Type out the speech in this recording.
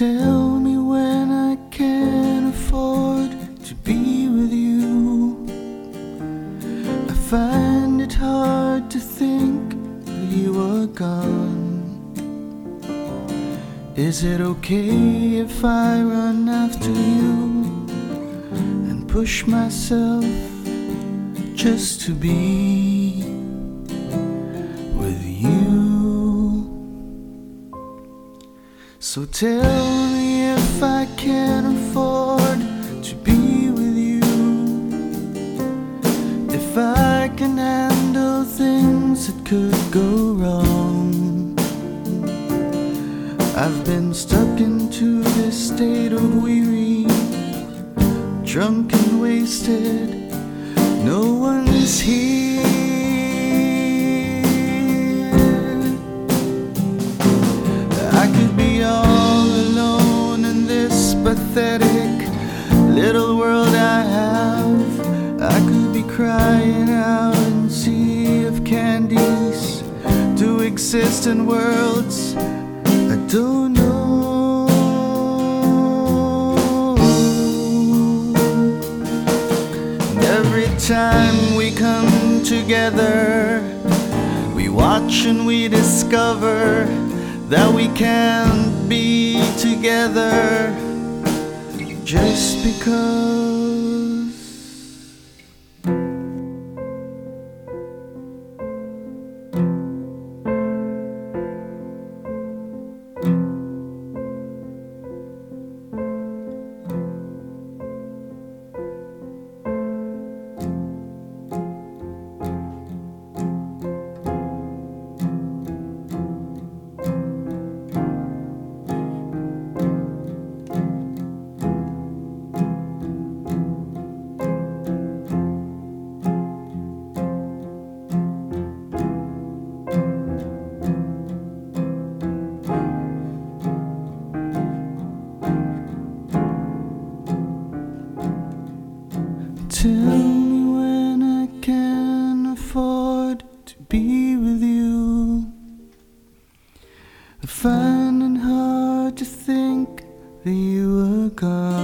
Tell me when I can afford to be with you. I find it hard to think that you are gone. Is it okay if I run after you and push myself just to be So tell me if I can afford to be with you. If I can handle things that could go wrong. I've been stuck into this state of weary, drunk and wasted. No one's here. Exist in worlds I don't know. And every time we come together, we watch and we discover that we can't be together just because. Tell me when I can afford to be with you. I hard to think that you were gone.